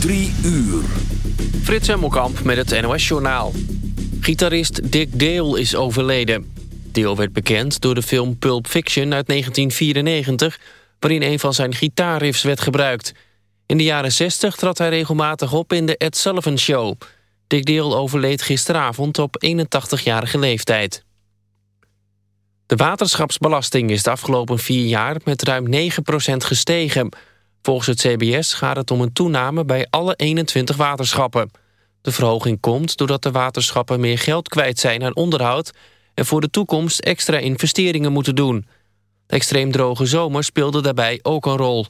Drie uur. Frits Hemmelkamp met het NOS-journaal. Gitarist Dick Dale is overleden. Dale werd bekend door de film Pulp Fiction uit 1994... waarin een van zijn gitaarriffs werd gebruikt. In de jaren 60 trad hij regelmatig op in de Ed Sullivan Show. Dick Dale overleed gisteravond op 81-jarige leeftijd. De waterschapsbelasting is de afgelopen vier jaar met ruim 9% gestegen... Volgens het CBS gaat het om een toename bij alle 21 waterschappen. De verhoging komt doordat de waterschappen meer geld kwijt zijn aan onderhoud... en voor de toekomst extra investeringen moeten doen. De extreem droge zomer speelde daarbij ook een rol.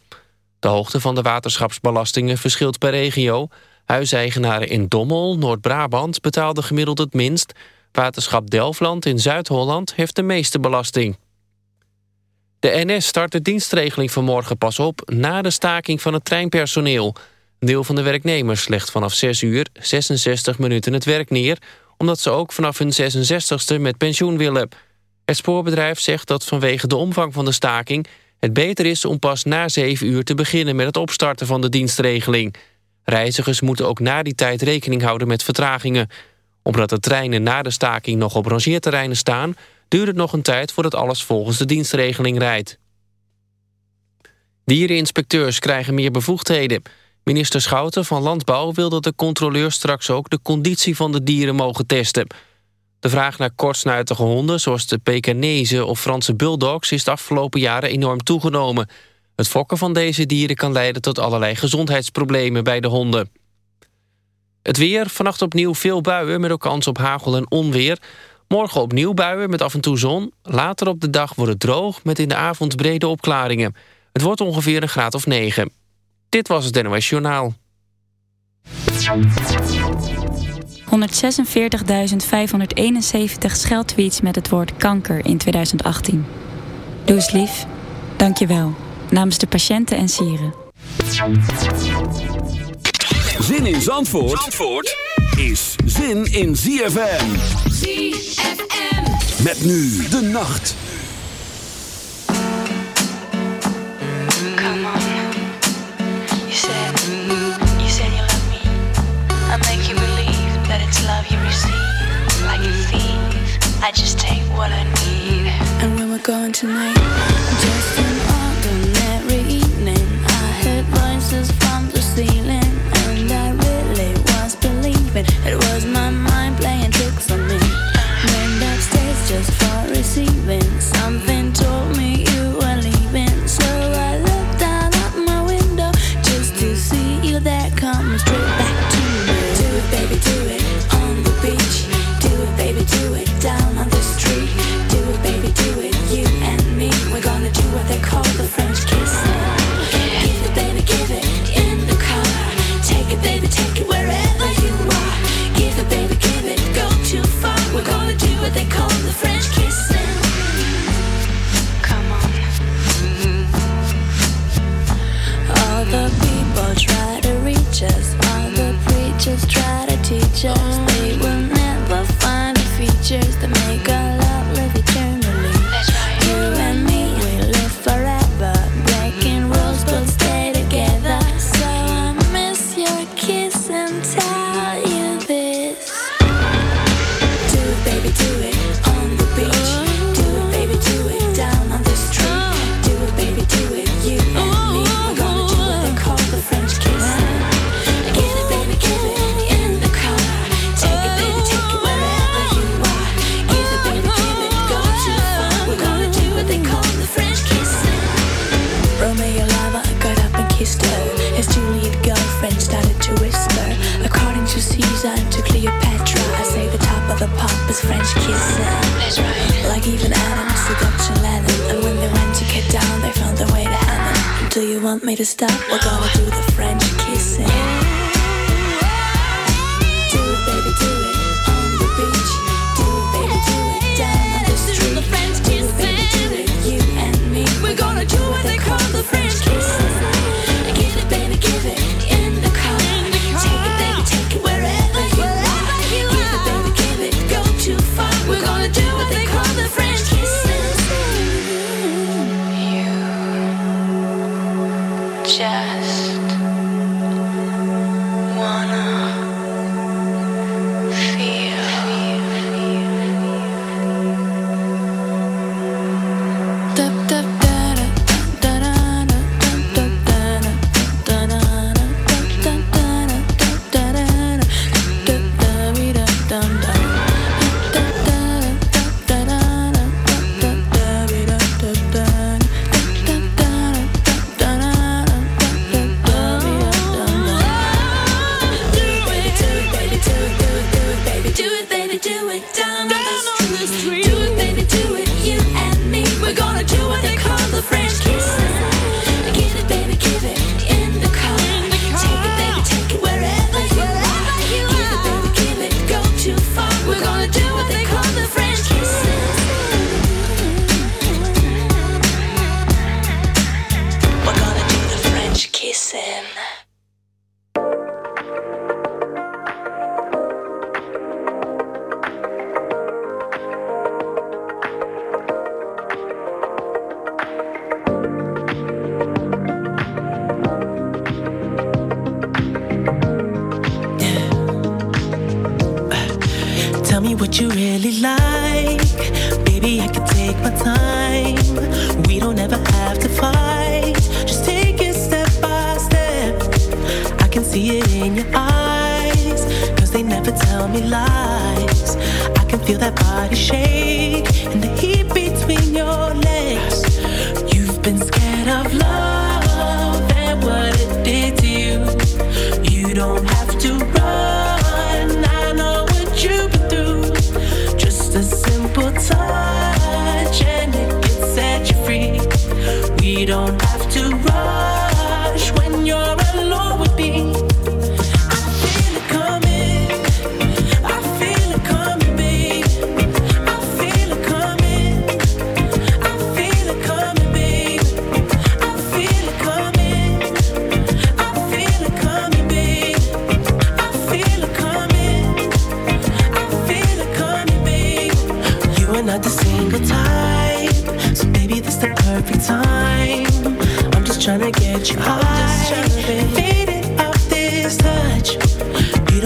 De hoogte van de waterschapsbelastingen verschilt per regio. Huiseigenaren in Dommel, Noord-Brabant betaalden gemiddeld het minst. Waterschap Delfland in Zuid-Holland heeft de meeste belasting. De NS start de dienstregeling vanmorgen pas op... na de staking van het treinpersoneel. Een deel van de werknemers legt vanaf 6 uur 66 minuten het werk neer... omdat ze ook vanaf hun 66ste met pensioen willen. Het spoorbedrijf zegt dat vanwege de omvang van de staking... het beter is om pas na 7 uur te beginnen met het opstarten van de dienstregeling. Reizigers moeten ook na die tijd rekening houden met vertragingen. Omdat de treinen na de staking nog op rangeerterreinen staan duurt het nog een tijd voordat alles volgens de dienstregeling rijdt. Diereninspecteurs krijgen meer bevoegdheden. Minister Schouten van Landbouw wil dat de controleurs straks ook de conditie van de dieren mogen testen. De vraag naar kortsnuitige honden, zoals de Pekingese of Franse bulldogs... is de afgelopen jaren enorm toegenomen. Het fokken van deze dieren kan leiden tot allerlei gezondheidsproblemen bij de honden. Het weer, vannacht opnieuw veel buien met ook kans op hagel en onweer. Morgen opnieuw buien met af en toe zon. Later op de dag wordt het droog met in de avond brede opklaringen. Het wordt ongeveer een graad of 9. Dit was het NOS Journaal. 146.571 scheldtweets met het woord kanker in 2018. Doe eens lief. Dank je wel. Namens de patiënten en sieren. Zin in Zandvoort, Zandvoort? Is zin in ZFM. ZFM. Met nu de nacht. Come on. You said, mm-hmm. you said you love me. I make you believe that it's love you receive. Like a thief, I just take what I need. And when we're going tonight, just an ordinary evening. I heard voices from the believing it was my mind playing tricks on me. Went upstairs just for Mm-hmm. All the people try to reach us. All the preachers try to teach us.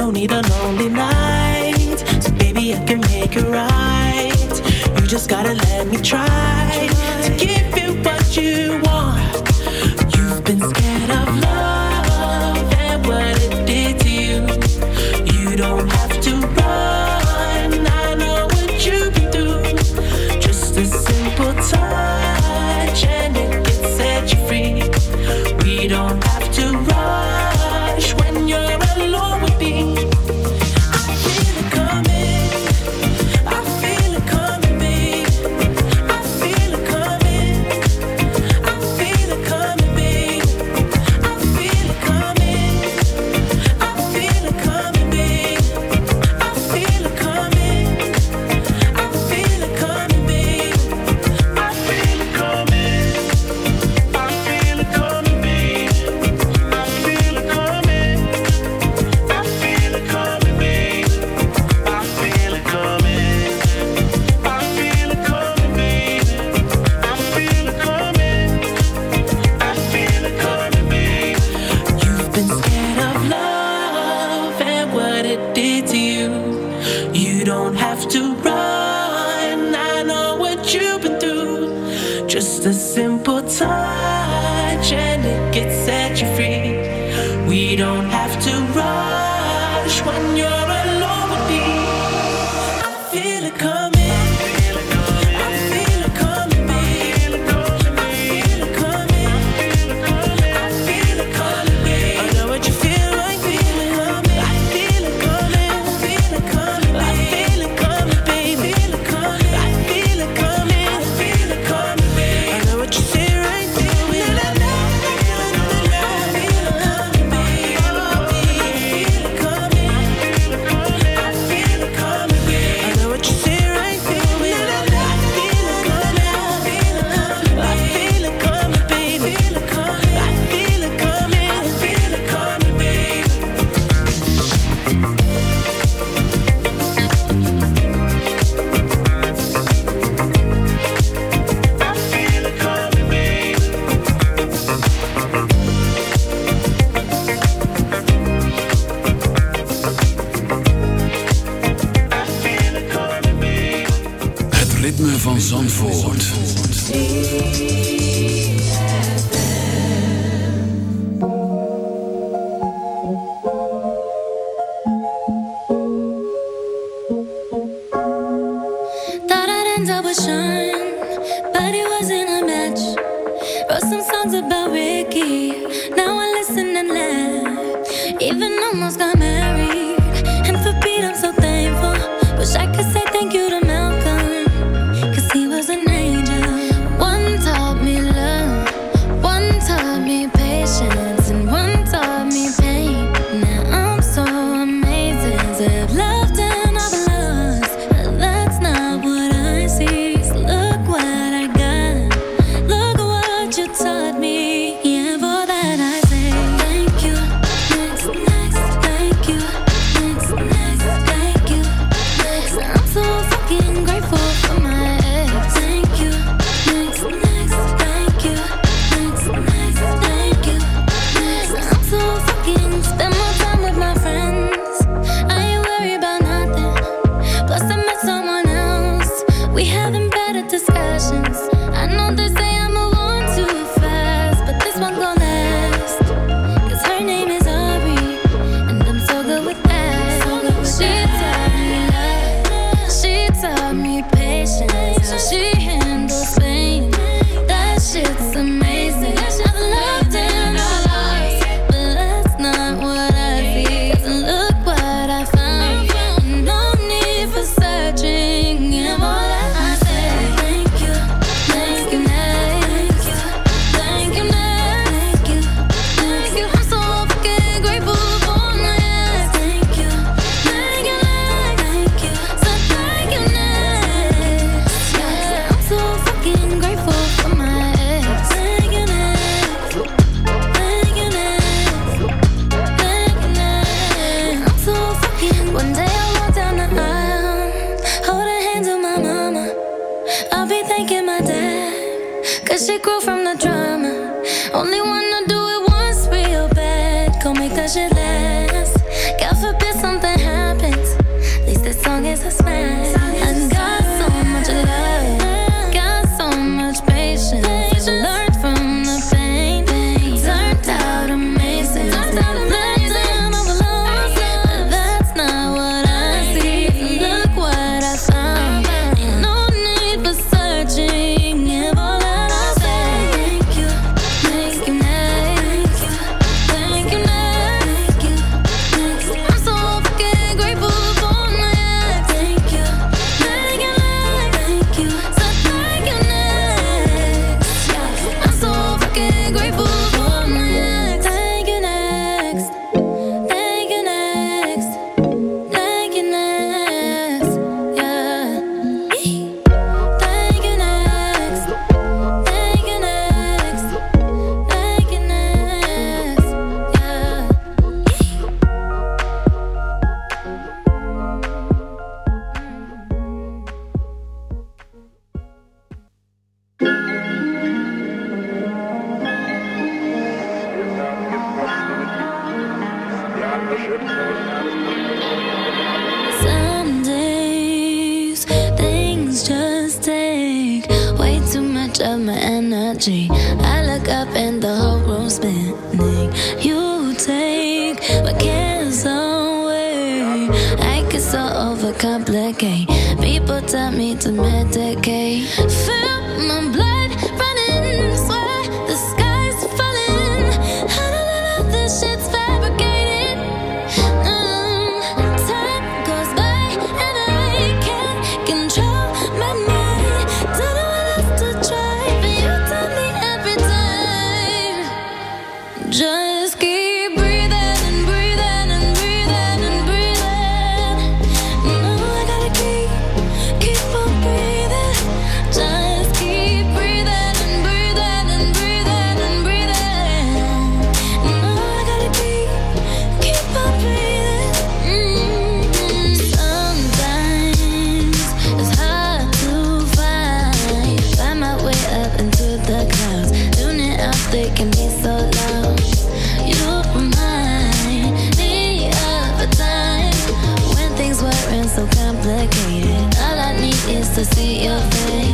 don't need a lonely night. So baby, I can make it right. You just gotta let me try to give you what you want. You've been scared. To see your face.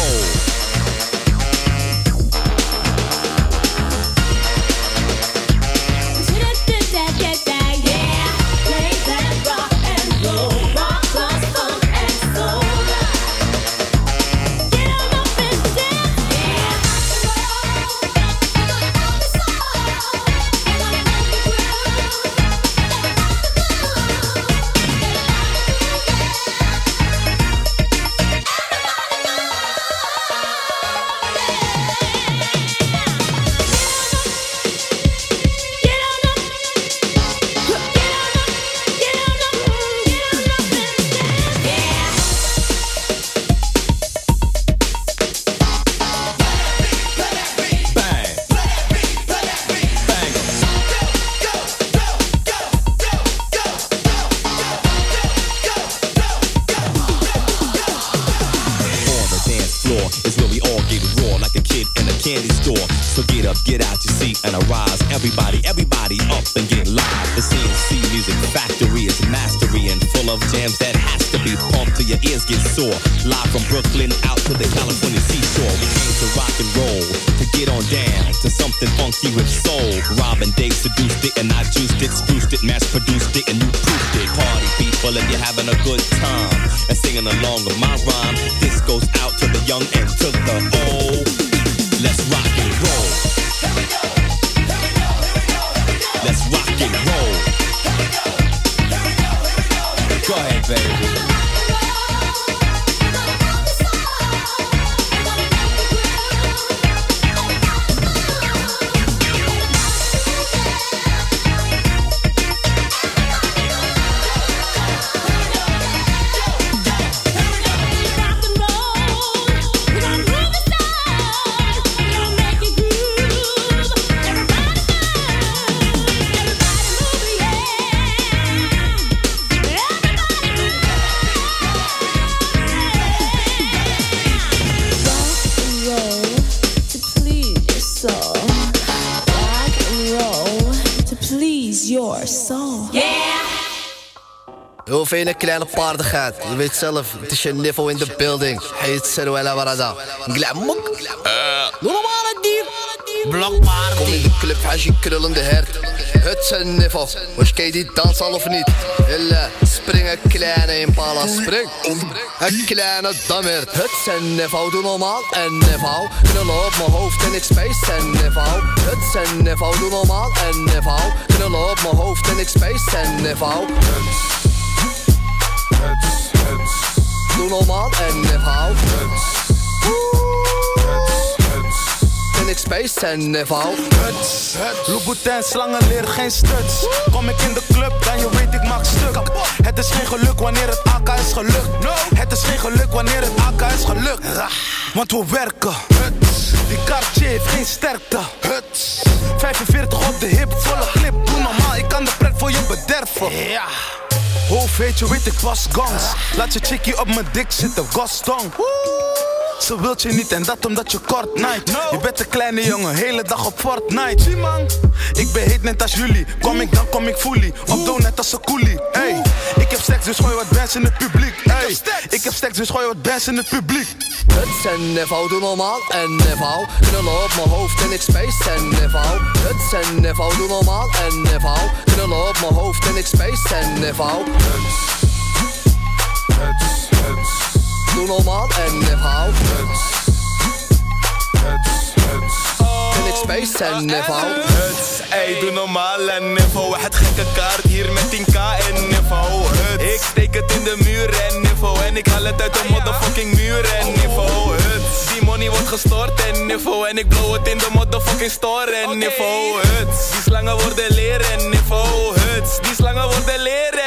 Hoeveel kleine paardigheid. Je weet zelf, het is je niveau in de building. Heet Seruela Barada. Glamok. Normale dier. Blokpaard. Kom in de club, als je krullende hert. Het is een niveau. Was je die dans al of niet? Hille, spring een kleine impala, spring. Een kleine dammert. Het is een niveau, doe normaal. Een niveau. Knullen op mijn hoofd en ik space een niveau. Het is een niveau, doe normaal. Een niveau. Knullen op mijn hoofd en ik space een niveau. Doe normaal en niveau. En ik space en niveau. Louboutin slangen leert geen stuts. Kom ik in de club, dan je weet ik maak stuk. Het is geen geluk wanneer het AK is gelukt. Het is geen geluk wanneer het AK is gelukt. Want we werken. Die Cartier heeft geen sterkte. 45 op de hip, volle clip. Doe normaal, ik kan de pret voor je bederven. Ja. Hoofd weet je, weet ik was. Laat je chickie op mijn dik zitten, Gaston. Ze wilt je niet en dat omdat je kort night. Je bent een kleine jongen, hele dag op Fortnite. Zie man, ik ben heet net als jullie. Kom ik dan kom ik fully. Op doe net als een coolie. Hey, ik heb seks dus gooi wat bands in het publiek. Hey, ik heb seks dus gooi wat bands in het publiek. Huts en niveau, doe normaal en niveau. Knullen op mijn hoofd en ik space en niveau. Huts en niveau, doe normaal en niveau. Knullen op mijn hoofd en ik space en niveau. Doe normaal en niveau. En ik space en niveau. Huts, ey, doe normaal en niveau. Het gekke kaart hier met 10k en niveau. Huts, ik steek het in de muur en niveau. En ik haal het uit de motherfucking muur en niveau. Huts, die money wordt gestort en niveau. En ik blow het in de motherfucking store en niveau. Huts, die slangen worden leren en niveau. Huts, die slangen worden leren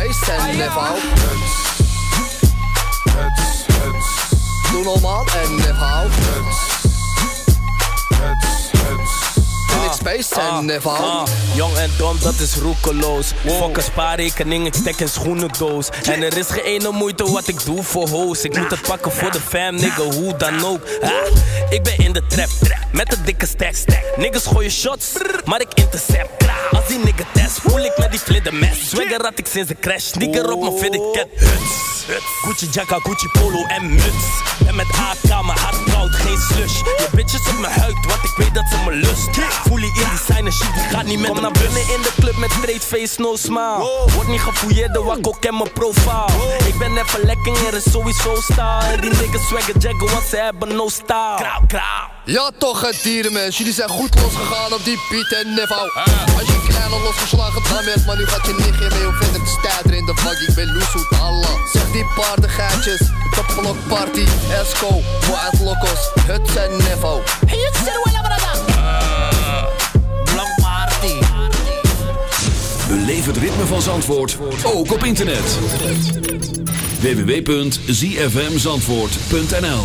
en niveau. Doe normaal en ik space en niveau. Ah, jong en dom, dat is roekeloos. Fuck een spaarrekening, ik stek een schoenendoos. En er is geen ene moeite wat ik doe voor hoes. Ik moet het pakken voor de fam, nigga, hoe dan ook. Ah, ik ben in de trap, met een dikke stack. Niggas gooien shots, maar ik intercept. Als die nigga test, had ik sinds de crash, nigger op mijn fitted cat. Huts, huts. Gucci jacka, Gucci polo en muts. En met AK, mijn hart koud, geen slush. Je bitches op mijn huid, want ik weet dat ze me lust. Voel je in designer shit, die gaat niet met Kom naar binnen in de club met straight face, no smile. Word niet gefouilleerd, de wakko ken mijn profile. Ik ben even lekker, er is sowieso style. Die niggas swagger jaggen, want ze hebben no style. Krauw, krauw. Ja toch het dierenmens, jullie zijn goed losgegaan op die Piet en niveau Als je klein al losgeslagen dan werd, maar nu gaat je nichtje mee. Hoe verder de stijder in de vak, ik ben loesoet Allah Zeg die paardengeitjes, topblok party, Esco, Wild Locos, Huts en Nevo. Er wel Blok Party. Beleef het ritme van Zandvoort, ook op internet. www.zfmzandvoort.nl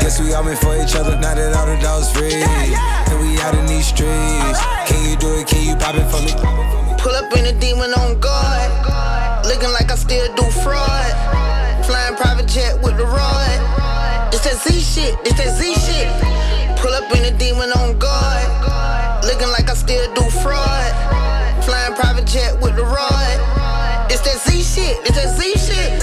Guess we all meant for each other. Now that all the dogs free. And we out in these streets. Can you do it? Can you pop it for me? Pull up in a demon on guard. Looking like I still do fraud. Flying private jet with the rod. It's that Z shit, it's that Z shit. Pull up in a demon on guard. Looking like I still do fraud. Flying private jet with the rod. It's that Z shit, it's that Z shit.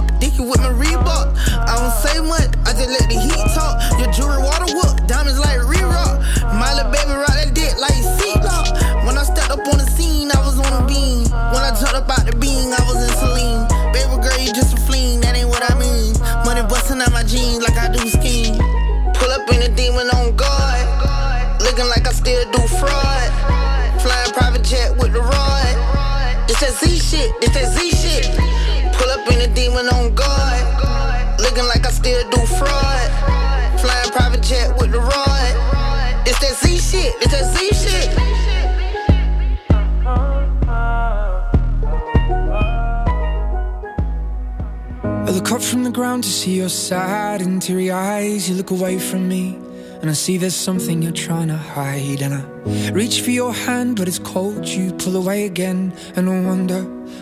shit, it's that Z shit. Pull up in a demon on guard. Looking like I still do fraud. Flying private jet with the rod. It's that Z shit, it's that Z shit. I look up from the ground to see your sad and teary eyes. You look away from me, and I see there's something you're trying to hide. And I reach for your hand, but it's cold. You pull away again, and I wonder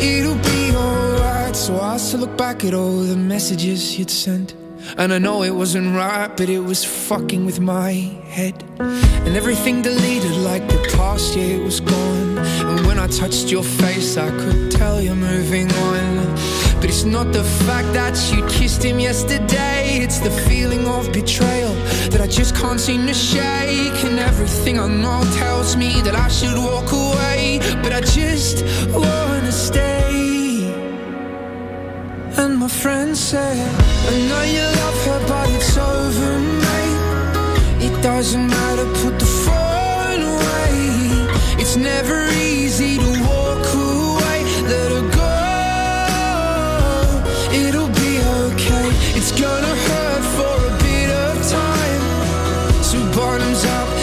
It'll be alright. So I still look back at all the messages you'd sent. And I know it wasn't right, but it was fucking with my head. And everything deleted like the past, year was gone. And when I touched your face, I could tell you're moving on. But it's not the fact that you kissed him yesterday, it's the feeling of betrayal just can't seem to shake. And everything I know tells me that I should walk away. But I just wanna stay. And my friend said, I know you love her, but it's over, mate. It doesn't matter, put the phone away. It's never easy to walk away. Let her go, it'll be okay. It's gonna hurt.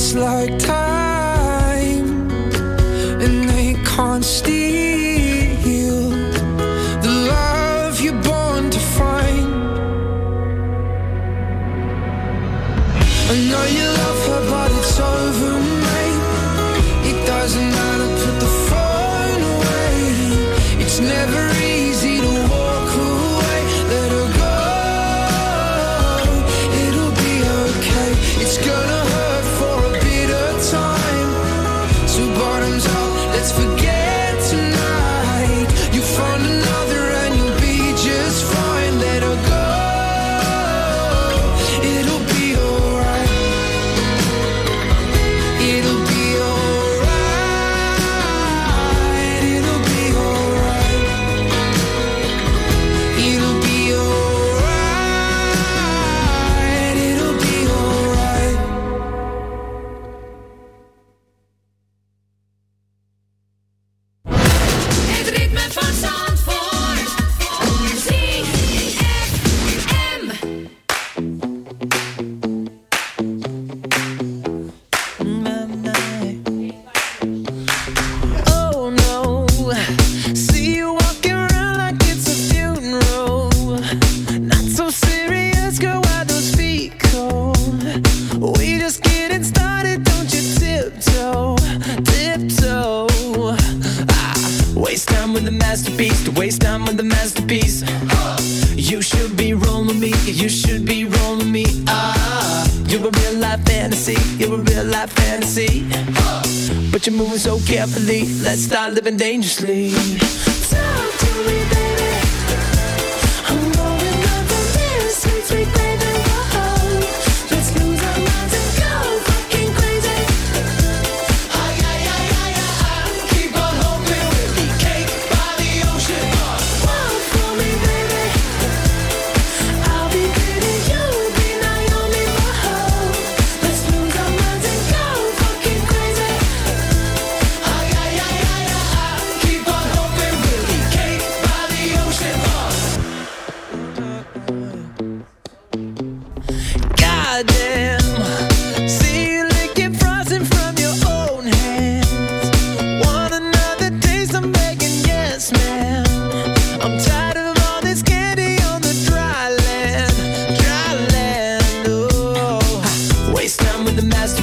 just like time.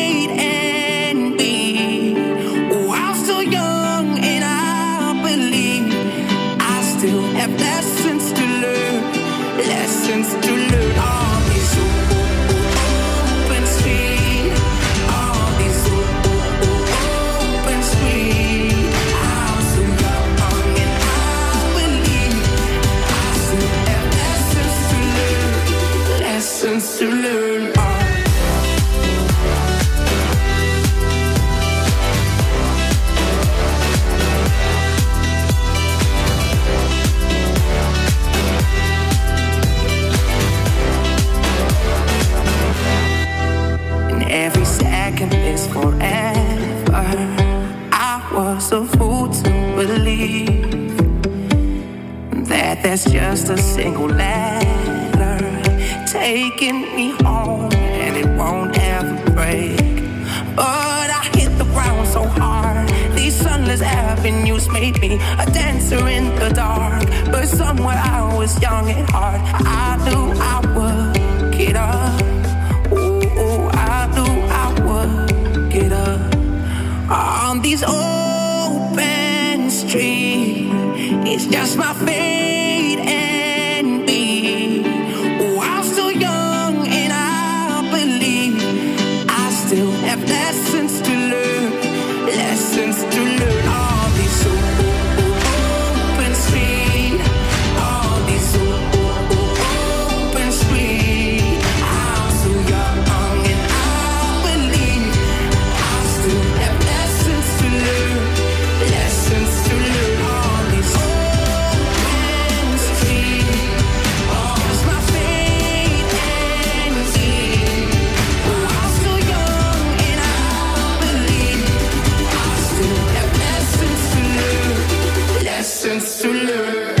yeah.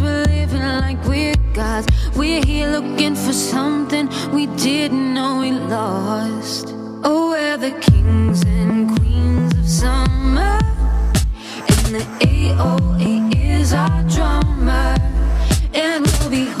like we're gods. We're here looking for something we didn't know we lost. Oh, we're the kings and queens of summer. And the AOA is our drummer. And we'll be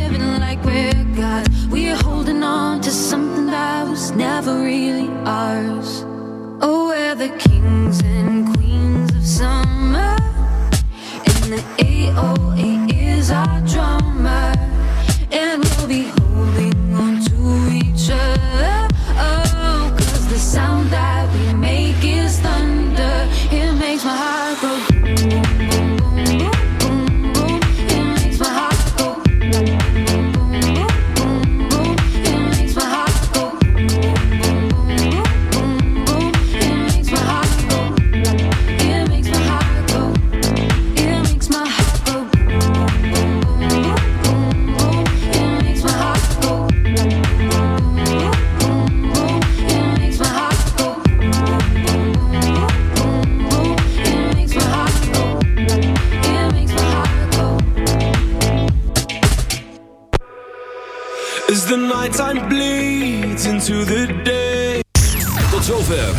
living like we're holding on to something that was never really ours. Oh, we're the kings and queens of summer. And the AOA is our drummer.